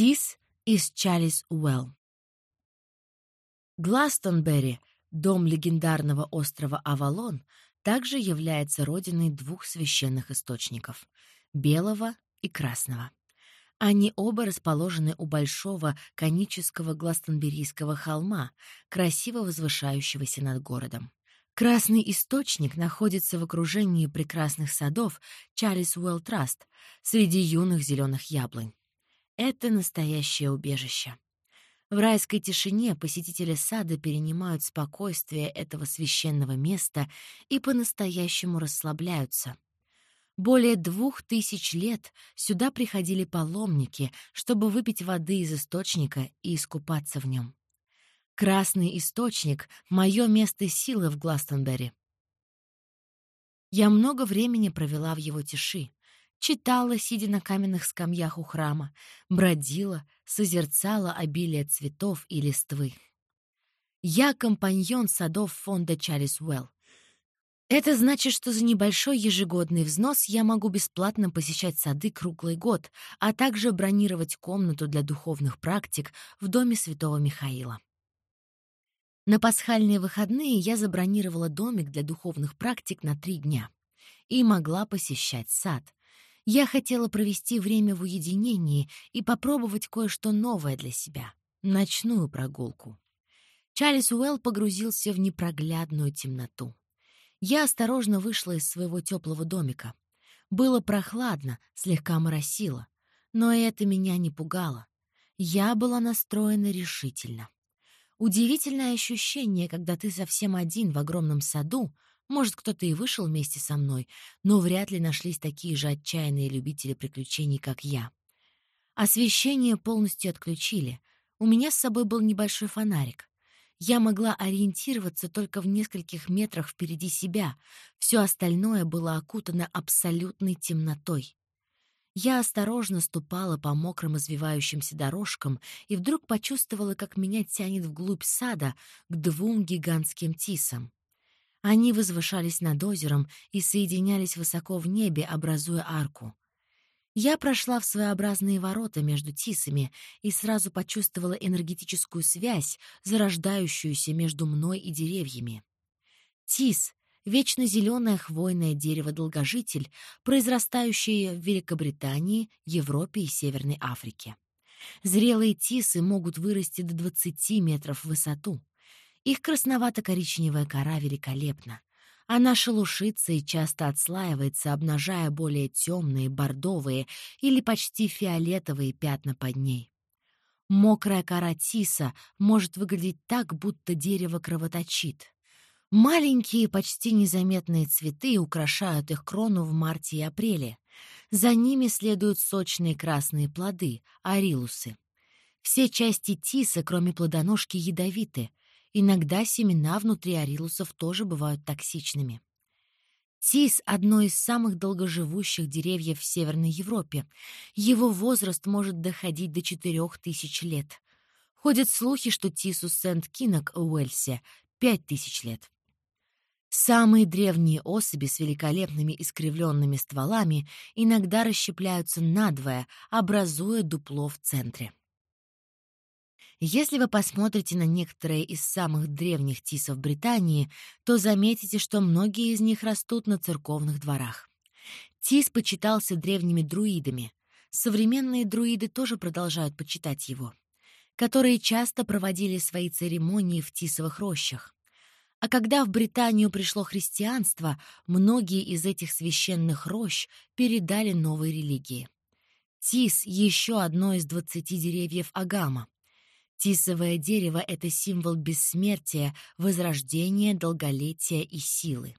Тис из Чалис Уэлл. Гластонберри, дом легендарного острова Авалон, также является родиной двух священных источников — белого и красного. Они оба расположены у большого конического гластонберийского холма, красиво возвышающегося над городом. Красный источник находится в окружении прекрасных садов Чарльз Уэлл Траст среди юных зеленых яблонь. Это настоящее убежище. В райской тишине посетители сада перенимают спокойствие этого священного места и по-настоящему расслабляются. Более двух тысяч лет сюда приходили паломники, чтобы выпить воды из источника и искупаться в нем. Красный источник — мое место силы в Гластонберри. Я много времени провела в его тиши, читала, сидя на каменных скамьях у храма, бродила, созерцала обилие цветов и листвы. Я компаньон садов фонда Чарльз Уэлл. Это значит, что за небольшой ежегодный взнос я могу бесплатно посещать сады круглый год, а также бронировать комнату для духовных практик в доме святого Михаила. На пасхальные выходные я забронировала домик для духовных практик на три дня и могла посещать сад — я хотела провести время в уединении и попробовать кое-что новое для себя — ночную прогулку. Чарльз Уэлл погрузился в непроглядную темноту. Я осторожно вышла из своего теплого домика. Было прохладно, слегка моросило, но это меня не пугало. Я была настроена решительно. Удивительное ощущение, когда ты совсем один в огромном саду, может, кто-то и вышел вместе со мной, но вряд ли нашлись такие же отчаянные любители приключений, как я. Освещение полностью отключили. У меня с собой был небольшой фонарик. Я могла ориентироваться только в нескольких метрах впереди себя. Все остальное было окутано абсолютной темнотой. Я осторожно ступала по мокрым извивающимся дорожкам и вдруг почувствовала, как меня тянет вглубь сада к двум гигантским тисам. Они возвышались над озером и соединялись высоко в небе, образуя арку. Я прошла в своеобразные ворота между тисами и сразу почувствовала энергетическую связь, зарождающуюся между мной и деревьями. Тис — вечно зеленое хвойное дерево-долгожитель, произрастающее в Великобритании, Европе и Северной Африке. Зрелые тисы могут вырасти до 20 метров в высоту. Их красновато-коричневая кора великолепна. Она шелушится и часто отслаивается, обнажая более темные, бордовые или почти фиолетовые пятна под ней. Мокрая кора тиса может выглядеть так, будто дерево кровоточит. Маленькие, почти незаметные цветы украшают их крону в марте и апреле. За ними следуют сочные красные плоды — арилусы. Все части тиса, кроме плодоножки, ядовиты, Иногда семена внутри арилусов тоже бывают токсичными. Тис — одно из самых долгоживущих деревьев в Северной Европе. Его возраст может доходить до 4000 лет. Ходят слухи, что Тису Сент-Кинок в Уэльсе — 5000 лет. Самые древние особи с великолепными искривленными стволами иногда расщепляются надвое, образуя дупло в центре. Если вы посмотрите на некоторые из самых древних тисов Британии, то заметите, что многие из них растут на церковных дворах. Тис почитался древними друидами. Современные друиды тоже продолжают почитать его, которые часто проводили свои церемонии в тисовых рощах. А когда в Британию пришло христианство, многие из этих священных рощ передали новой религии. Тис — еще одно из двадцати деревьев Агама. Тисовое дерево — это символ бессмертия, возрождения, долголетия и силы.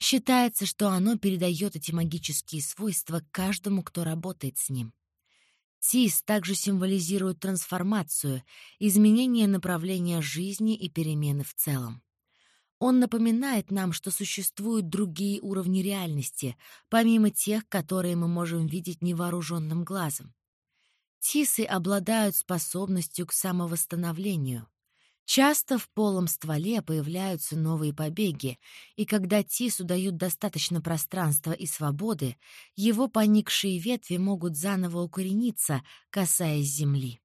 Считается, что оно передает эти магические свойства каждому, кто работает с ним. Тис также символизирует трансформацию, изменение направления жизни и перемены в целом. Он напоминает нам, что существуют другие уровни реальности, помимо тех, которые мы можем видеть невооруженным глазом. Тисы обладают способностью к самовосстановлению. Часто в полом стволе появляются новые побеги, и когда тису дают достаточно пространства и свободы, его поникшие ветви могут заново укорениться, касаясь земли.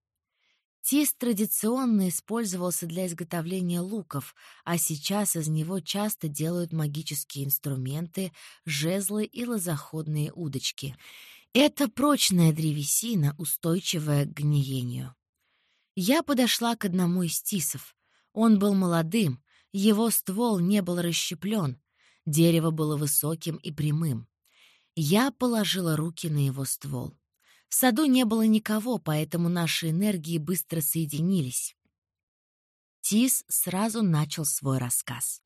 Тис традиционно использовался для изготовления луков, а сейчас из него часто делают магические инструменты, жезлы и лозоходные удочки. Это прочная древесина, устойчивая к гниению. Я подошла к одному из тисов. Он был молодым, его ствол не был расщеплен, дерево было высоким и прямым. Я положила руки на его ствол. В саду не было никого, поэтому наши энергии быстро соединились. Тис сразу начал свой рассказ.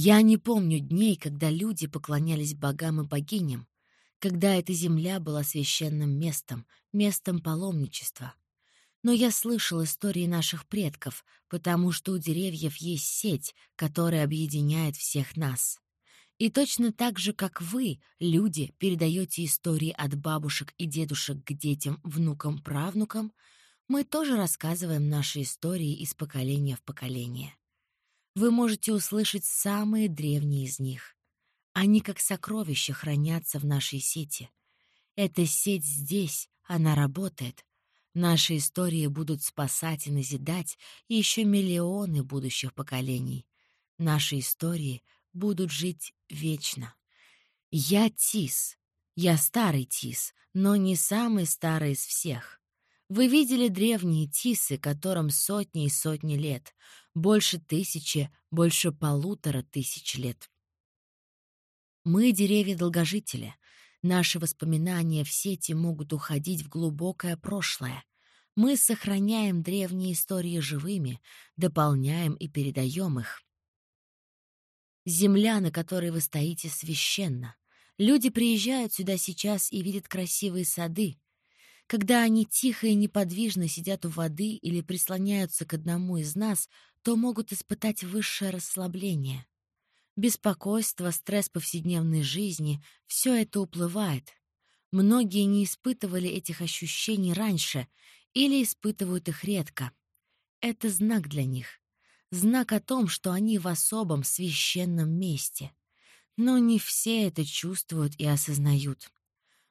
Я не помню дней, когда люди поклонялись богам и богиням, когда эта земля была священным местом, местом паломничества. Но я слышал истории наших предков, потому что у деревьев есть сеть, которая объединяет всех нас. И точно так же, как вы, люди, передаете истории от бабушек и дедушек к детям, внукам, правнукам, мы тоже рассказываем наши истории из поколения в поколение. Вы можете услышать самые древние из них. Они как сокровища хранятся в нашей сети. Эта сеть здесь, она работает. Наши истории будут спасать и назидать еще миллионы будущих поколений. Наши истории — будут жить вечно. Я Тис. Я старый Тис, но не самый старый из всех. Вы видели древние Тисы, которым сотни и сотни лет, больше тысячи, больше полутора тысяч лет. Мы — деревья-долгожители. Наши воспоминания в сети могут уходить в глубокое прошлое. Мы сохраняем древние истории живыми, дополняем и передаем их. Земля, на которой вы стоите, священна. Люди приезжают сюда сейчас и видят красивые сады. Когда они тихо и неподвижно сидят у воды или прислоняются к одному из нас, то могут испытать высшее расслабление. Беспокойство, стресс повседневной жизни — все это уплывает. Многие не испытывали этих ощущений раньше или испытывают их редко. Это знак для них знак о том, что они в особом священном месте. Но не все это чувствуют и осознают.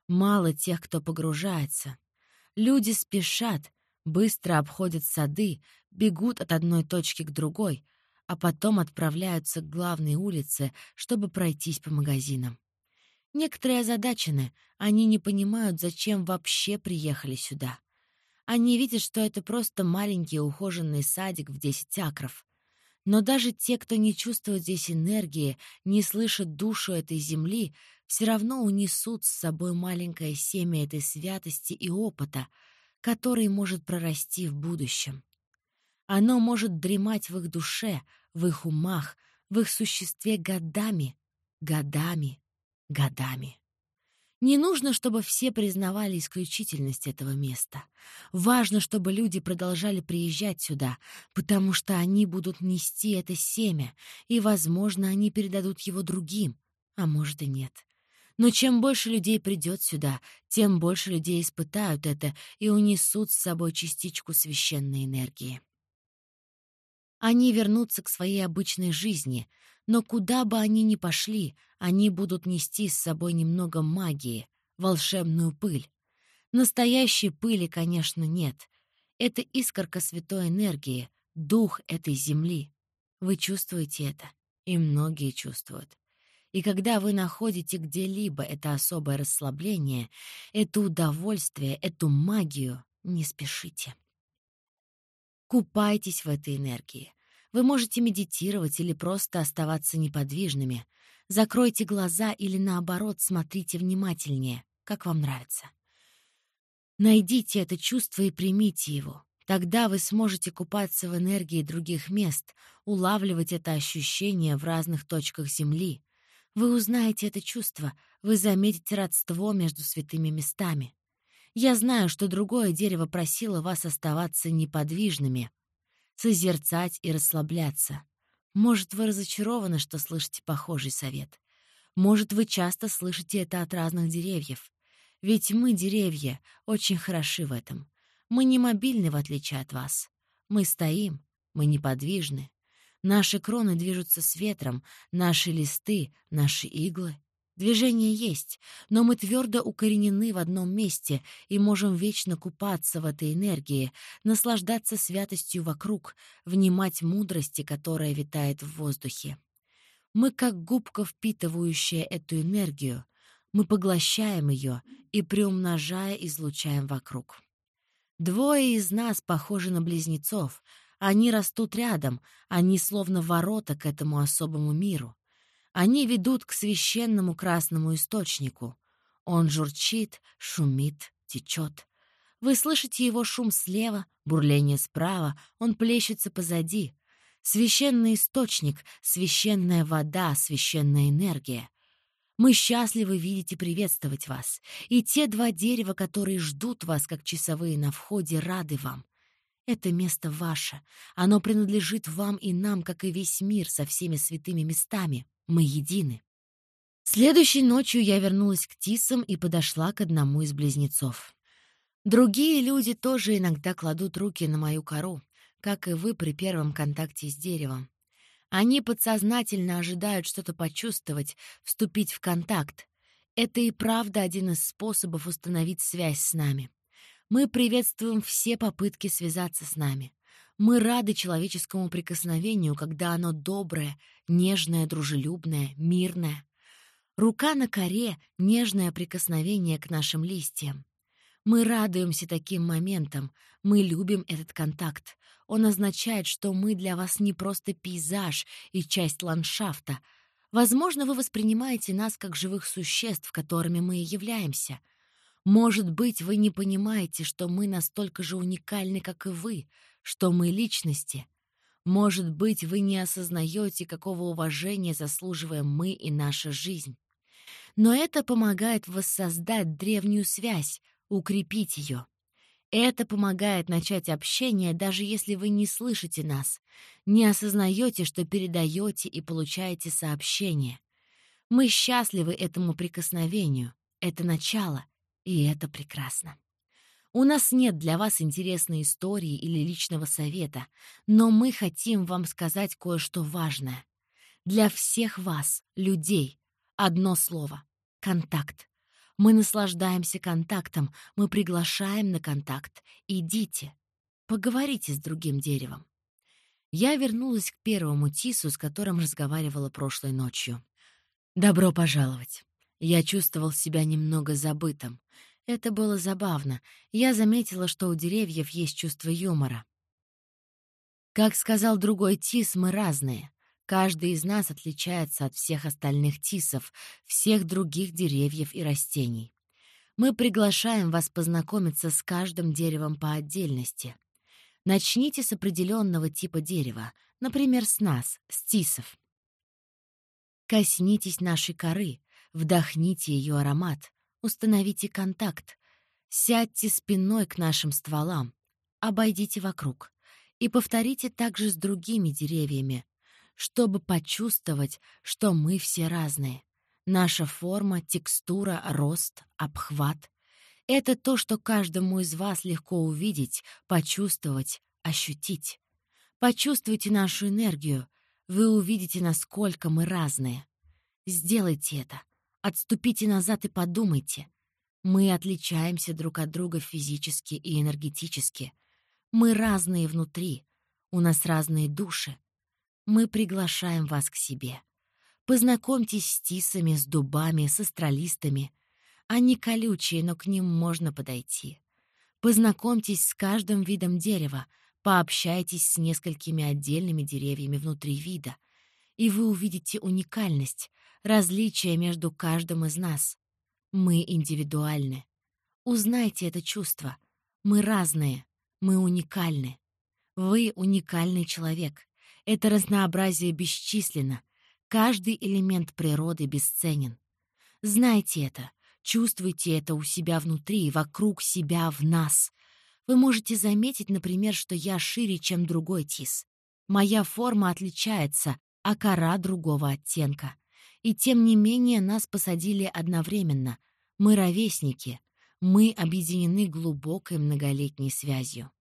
Мало тех, кто погружается. Люди спешат, быстро обходят сады, бегут от одной точки к другой, а потом отправляются к главной улице, чтобы пройтись по магазинам. Некоторые озадачены, они не понимают, зачем вообще приехали сюда. Они видят, что это просто маленький ухоженный садик в 10 акров. Но даже те, кто не чувствует здесь энергии, не слышит душу этой земли, все равно унесут с собой маленькое семя этой святости и опыта, который может прорасти в будущем. Оно может дремать в их душе, в их умах, в их существе годами, годами, годами. Не нужно, чтобы все признавали исключительность этого места. Важно, чтобы люди продолжали приезжать сюда, потому что они будут нести это семя, и, возможно, они передадут его другим, а может и нет. Но чем больше людей придет сюда, тем больше людей испытают это и унесут с собой частичку священной энергии. Они вернутся к своей обычной жизни, но куда бы они ни пошли, они будут нести с собой немного магии, волшебную пыль. Настоящей пыли, конечно, нет. Это искорка святой энергии, дух этой земли. Вы чувствуете это, и многие чувствуют. И когда вы находите где-либо это особое расслабление, это удовольствие, эту магию, не спешите. Купайтесь в этой энергии. Вы можете медитировать или просто оставаться неподвижными. Закройте глаза или, наоборот, смотрите внимательнее, как вам нравится. Найдите это чувство и примите его. Тогда вы сможете купаться в энергии других мест, улавливать это ощущение в разных точках Земли. Вы узнаете это чувство, вы заметите родство между святыми местами. Я знаю, что другое дерево просило вас оставаться неподвижными, созерцать и расслабляться. Может, вы разочарованы, что слышите похожий совет. Может, вы часто слышите это от разных деревьев. Ведь мы, деревья, очень хороши в этом. Мы не мобильны, в отличие от вас. Мы стоим, мы неподвижны. Наши кроны движутся с ветром, наши листы, наши иглы. Движение есть, но мы твердо укоренены в одном месте и можем вечно купаться в этой энергии, наслаждаться святостью вокруг, внимать мудрости, которая витает в воздухе. Мы как губка, впитывающая эту энергию, мы поглощаем ее и, приумножая, излучаем вокруг. Двое из нас похожи на близнецов. Они растут рядом, они словно ворота к этому особому миру. Они ведут к священному красному источнику. Он журчит, шумит, течет. Вы слышите его шум слева, бурление справа, он плещется позади. Священный источник, священная вода, священная энергия. Мы счастливы видеть и приветствовать вас. И те два дерева, которые ждут вас, как часовые на входе, рады вам. Это место ваше. Оно принадлежит вам и нам, как и весь мир со всеми святыми местами. Мы едины. Следующей ночью я вернулась к Тисам и подошла к одному из близнецов. Другие люди тоже иногда кладут руки на мою кору, как и вы при первом контакте с деревом. Они подсознательно ожидают что-то почувствовать, вступить в контакт. Это и правда один из способов установить связь с нами. Мы приветствуем все попытки связаться с нами. Мы рады человеческому прикосновению, когда оно доброе, нежное, дружелюбное, мирное. Рука на коре — нежное прикосновение к нашим листьям. Мы радуемся таким моментам, мы любим этот контакт. Он означает, что мы для вас не просто пейзаж и часть ландшафта. Возможно, вы воспринимаете нас как живых существ, которыми мы и являемся. Может быть, вы не понимаете, что мы настолько же уникальны, как и вы — что мы личности. Может быть, вы не осознаете, какого уважения заслуживаем мы и наша жизнь. Но это помогает воссоздать древнюю связь, укрепить ее. Это помогает начать общение, даже если вы не слышите нас, не осознаете, что передаете и получаете сообщение. Мы счастливы этому прикосновению. Это начало, и это прекрасно. У нас нет для вас интересной истории или личного совета, но мы хотим вам сказать кое-что важное. Для всех вас, людей, одно слово — контакт. Мы наслаждаемся контактом, мы приглашаем на контакт. Идите, поговорите с другим деревом. Я вернулась к первому Тису, с которым разговаривала прошлой ночью. «Добро пожаловать!» Я чувствовал себя немного забытым. Это было забавно. Я заметила, что у деревьев есть чувство юмора. Как сказал другой тис, мы разные. Каждый из нас отличается от всех остальных тисов, всех других деревьев и растений. Мы приглашаем вас познакомиться с каждым деревом по отдельности. Начните с определенного типа дерева, например, с нас, с тисов. Коснитесь нашей коры, вдохните ее аромат, Установите контакт. Сядьте спиной к нашим стволам. Обойдите вокруг. И повторите также с другими деревьями, чтобы почувствовать, что мы все разные. Наша форма, текстура, рост, обхват — это то, что каждому из вас легко увидеть, почувствовать, ощутить. Почувствуйте нашу энергию, вы увидите, насколько мы разные. Сделайте это. Отступите назад и подумайте. Мы отличаемся друг от друга физически и энергетически. Мы разные внутри. У нас разные души. Мы приглашаем вас к себе. Познакомьтесь с тисами, с дубами, с астралистами. Они колючие, но к ним можно подойти. Познакомьтесь с каждым видом дерева, пообщайтесь с несколькими отдельными деревьями внутри вида, и вы увидите уникальность, различие между каждым из нас. Мы индивидуальны. Узнайте это чувство. Мы разные, мы уникальны. Вы уникальный человек. Это разнообразие бесчисленно. Каждый элемент природы бесценен. Знайте это, чувствуйте это у себя внутри, вокруг себя, в нас. Вы можете заметить, например, что я шире, чем другой тис. Моя форма отличается, а кора другого оттенка. И тем не менее нас посадили одновременно. Мы ровесники. Мы объединены глубокой многолетней связью.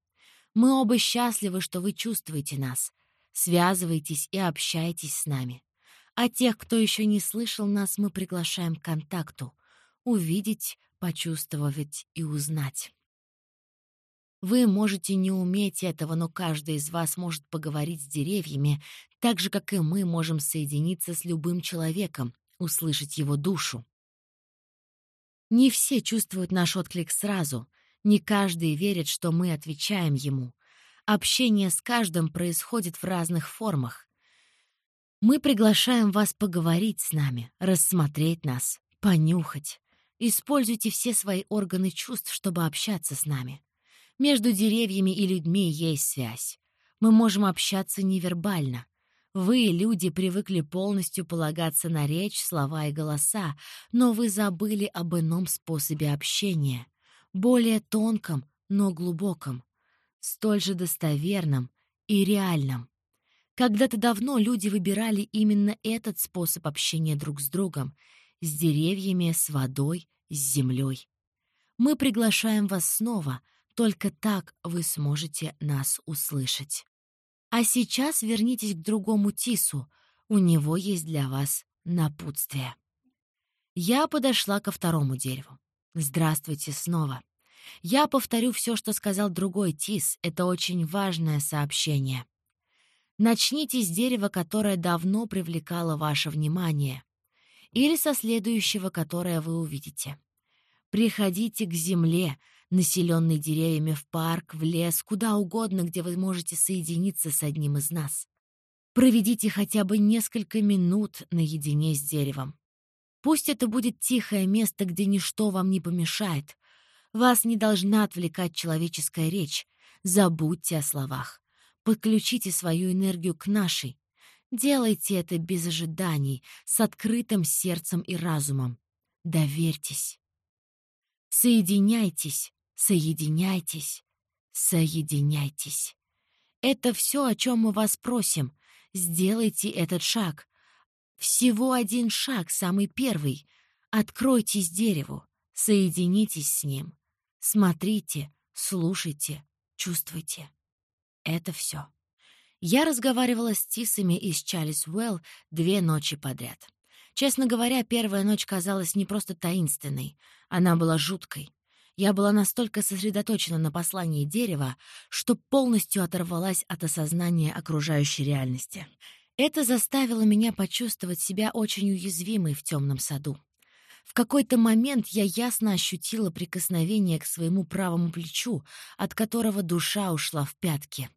Мы оба счастливы, что вы чувствуете нас. Связывайтесь и общайтесь с нами. А тех, кто еще не слышал нас, мы приглашаем к контакту. Увидеть, почувствовать и узнать. Вы можете не уметь этого, но каждый из вас может поговорить с деревьями, так же, как и мы можем соединиться с любым человеком, услышать его душу. Не все чувствуют наш отклик сразу, не каждый верит, что мы отвечаем ему. Общение с каждым происходит в разных формах. Мы приглашаем вас поговорить с нами, рассмотреть нас, понюхать. Используйте все свои органы чувств, чтобы общаться с нами. Между деревьями и людьми есть связь. Мы можем общаться невербально. Вы, люди, привыкли полностью полагаться на речь, слова и голоса, но вы забыли об ином способе общения, более тонком, но глубоком, столь же достоверном и реальном. Когда-то давно люди выбирали именно этот способ общения друг с другом, с деревьями, с водой, с землей. Мы приглашаем вас снова — только так вы сможете нас услышать. А сейчас вернитесь к другому Тису. У него есть для вас напутствие. Я подошла ко второму дереву. Здравствуйте снова. Я повторю все, что сказал другой Тис. Это очень важное сообщение. Начните с дерева, которое давно привлекало ваше внимание, или со следующего, которое вы увидите. Приходите к земле, населенный деревьями в парк, в лес, куда угодно, где вы можете соединиться с одним из нас. Проведите хотя бы несколько минут наедине с деревом. Пусть это будет тихое место, где ничто вам не помешает. Вас не должна отвлекать человеческая речь. Забудьте о словах. Подключите свою энергию к нашей. Делайте это без ожиданий, с открытым сердцем и разумом. Доверьтесь. Соединяйтесь, соединяйтесь, соединяйтесь. Это все, о чем мы вас просим. Сделайте этот шаг. Всего один шаг, самый первый. Откройтесь дереву, соединитесь с ним. Смотрите, слушайте, чувствуйте. Это все. Я разговаривала с Тисами из Чалис Уэлл две ночи подряд. Честно говоря, первая ночь казалась не просто таинственной, она была жуткой. Я была настолько сосредоточена на послании дерева, что полностью оторвалась от осознания окружающей реальности. Это заставило меня почувствовать себя очень уязвимой в темном саду. В какой-то момент я ясно ощутила прикосновение к своему правому плечу, от которого душа ушла в пятки.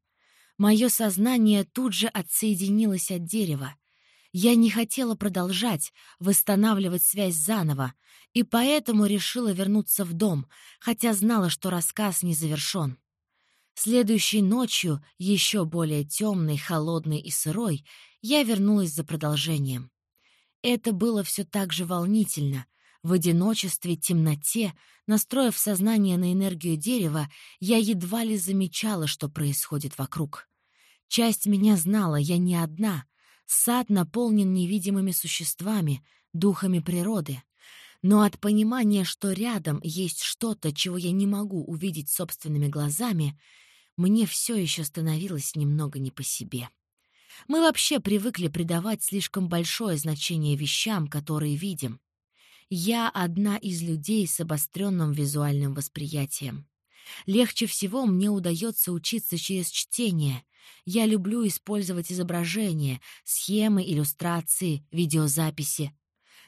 Мое сознание тут же отсоединилось от дерева, я не хотела продолжать восстанавливать связь заново, и поэтому решила вернуться в дом, хотя знала, что рассказ не завершен. Следующей ночью, еще более темной, холодной и сырой, я вернулась за продолжением. Это было все так же волнительно. В одиночестве, темноте, настроив сознание на энергию дерева, я едва ли замечала, что происходит вокруг. Часть меня знала, я не одна, Сад наполнен невидимыми существами, духами природы. Но от понимания, что рядом есть что-то, чего я не могу увидеть собственными глазами, мне все еще становилось немного не по себе. Мы вообще привыкли придавать слишком большое значение вещам, которые видим. Я одна из людей с обостренным визуальным восприятием. Легче всего мне удается учиться через чтение, я люблю использовать изображения, схемы, иллюстрации, видеозаписи.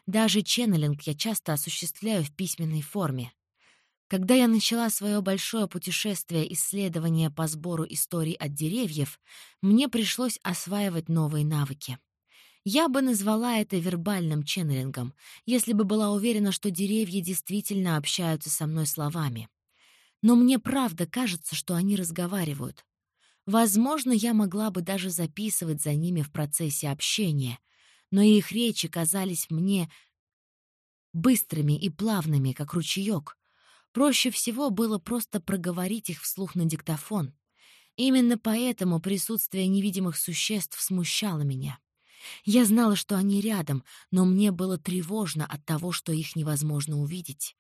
Даже ченнелинг я часто осуществляю в письменной форме. Когда я начала свое большое путешествие исследования по сбору историй от деревьев, мне пришлось осваивать новые навыки. Я бы назвала это вербальным ченнелингом, если бы была уверена, что деревья действительно общаются со мной словами. Но мне правда кажется, что они разговаривают. Возможно, я могла бы даже записывать за ними в процессе общения, но их речи казались мне быстрыми и плавными, как ручеёк. Проще всего было просто проговорить их вслух на диктофон. Именно поэтому присутствие невидимых существ смущало меня. Я знала, что они рядом, но мне было тревожно от того, что их невозможно увидеть.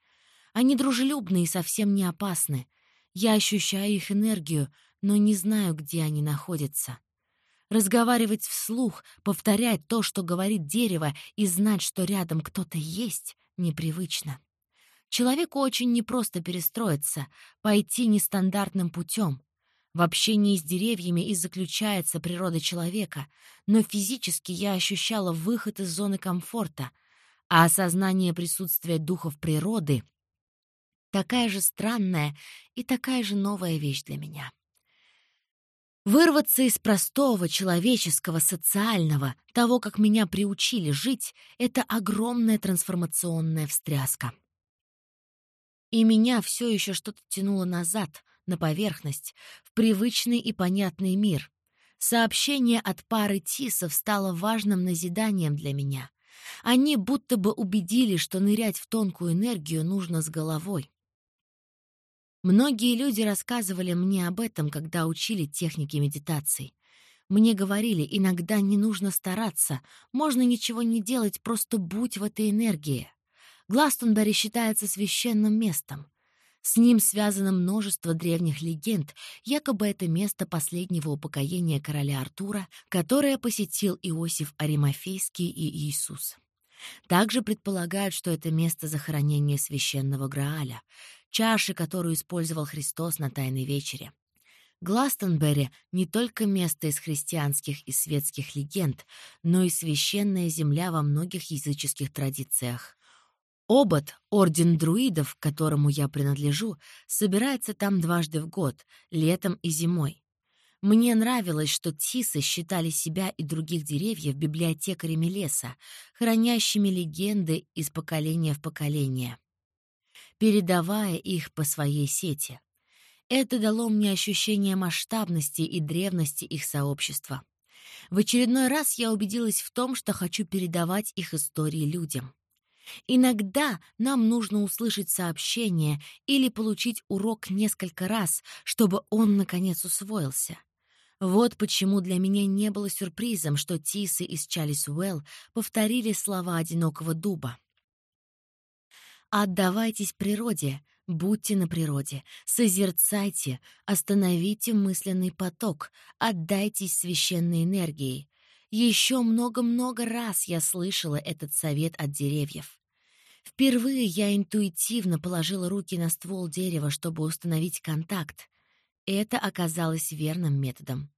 Они дружелюбны и совсем не опасны. Я ощущаю их энергию, но не знаю, где они находятся. Разговаривать вслух, повторять то, что говорит дерево, и знать, что рядом кто-то есть, непривычно. Человеку очень непросто перестроиться, пойти нестандартным путем. В общении с деревьями и заключается природа человека, но физически я ощущала выход из зоны комфорта, а осознание присутствия духов природы — такая же странная и такая же новая вещь для меня. Вырваться из простого, человеческого, социального, того, как меня приучили жить, это огромная трансформационная встряска. И меня все еще что-то тянуло назад, на поверхность, в привычный и понятный мир. Сообщение от пары тисов стало важным назиданием для меня. Они будто бы убедили, что нырять в тонкую энергию нужно с головой. Многие люди рассказывали мне об этом, когда учили техники медитации. Мне говорили, иногда не нужно стараться, можно ничего не делать, просто будь в этой энергии. Гластонбери считается священным местом. С ним связано множество древних легенд, якобы это место последнего упокоения короля Артура, которое посетил Иосиф Аримафейский и Иисус. Также предполагают, что это место захоронения священного Грааля, чаши, которую использовал Христос на Тайной вечере. Гластонберри — не только место из христианских и светских легенд, но и священная земля во многих языческих традициях. Обод, орден друидов, к которому я принадлежу, собирается там дважды в год, летом и зимой. Мне нравилось, что тисы считали себя и других деревьев библиотекарями леса, хранящими легенды из поколения в поколение передавая их по своей сети. Это дало мне ощущение масштабности и древности их сообщества. В очередной раз я убедилась в том, что хочу передавать их истории людям. Иногда нам нужно услышать сообщение или получить урок несколько раз, чтобы он, наконец, усвоился. Вот почему для меня не было сюрпризом, что Тисы из Чалис Уэлл повторили слова одинокого дуба. Отдавайтесь природе, будьте на природе, созерцайте, остановите мысленный поток, отдайтесь священной энергии. Еще много-много раз я слышала этот совет от деревьев. Впервые я интуитивно положила руки на ствол дерева, чтобы установить контакт. Это оказалось верным методом.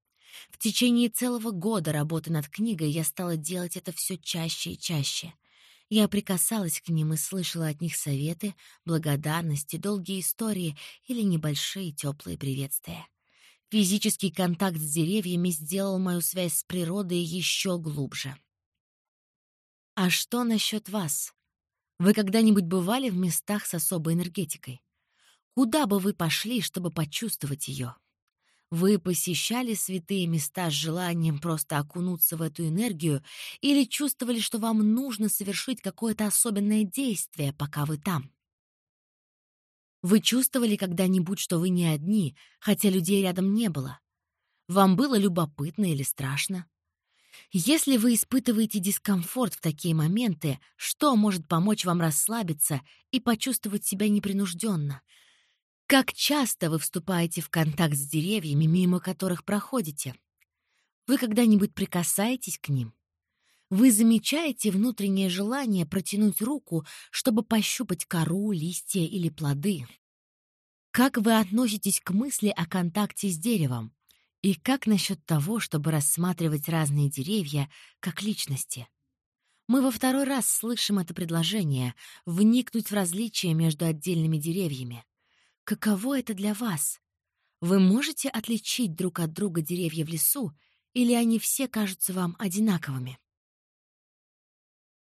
В течение целого года работы над книгой я стала делать это все чаще и чаще. Я прикасалась к ним и слышала от них советы, благодарности, долгие истории или небольшие теплые приветствия. Физический контакт с деревьями сделал мою связь с природой еще глубже. А что насчет вас? Вы когда-нибудь бывали в местах с особой энергетикой? Куда бы вы пошли, чтобы почувствовать ее? Вы посещали святые места с желанием просто окунуться в эту энергию или чувствовали, что вам нужно совершить какое-то особенное действие, пока вы там? Вы чувствовали когда-нибудь, что вы не одни, хотя людей рядом не было? Вам было любопытно или страшно? Если вы испытываете дискомфорт в такие моменты, что может помочь вам расслабиться и почувствовать себя непринужденно — как часто вы вступаете в контакт с деревьями, мимо которых проходите? Вы когда-нибудь прикасаетесь к ним? Вы замечаете внутреннее желание протянуть руку, чтобы пощупать кору, листья или плоды? Как вы относитесь к мысли о контакте с деревом? И как насчет того, чтобы рассматривать разные деревья как личности? Мы во второй раз слышим это предложение — вникнуть в различия между отдельными деревьями. Каково это для вас? Вы можете отличить друг от друга деревья в лесу, или они все кажутся вам одинаковыми?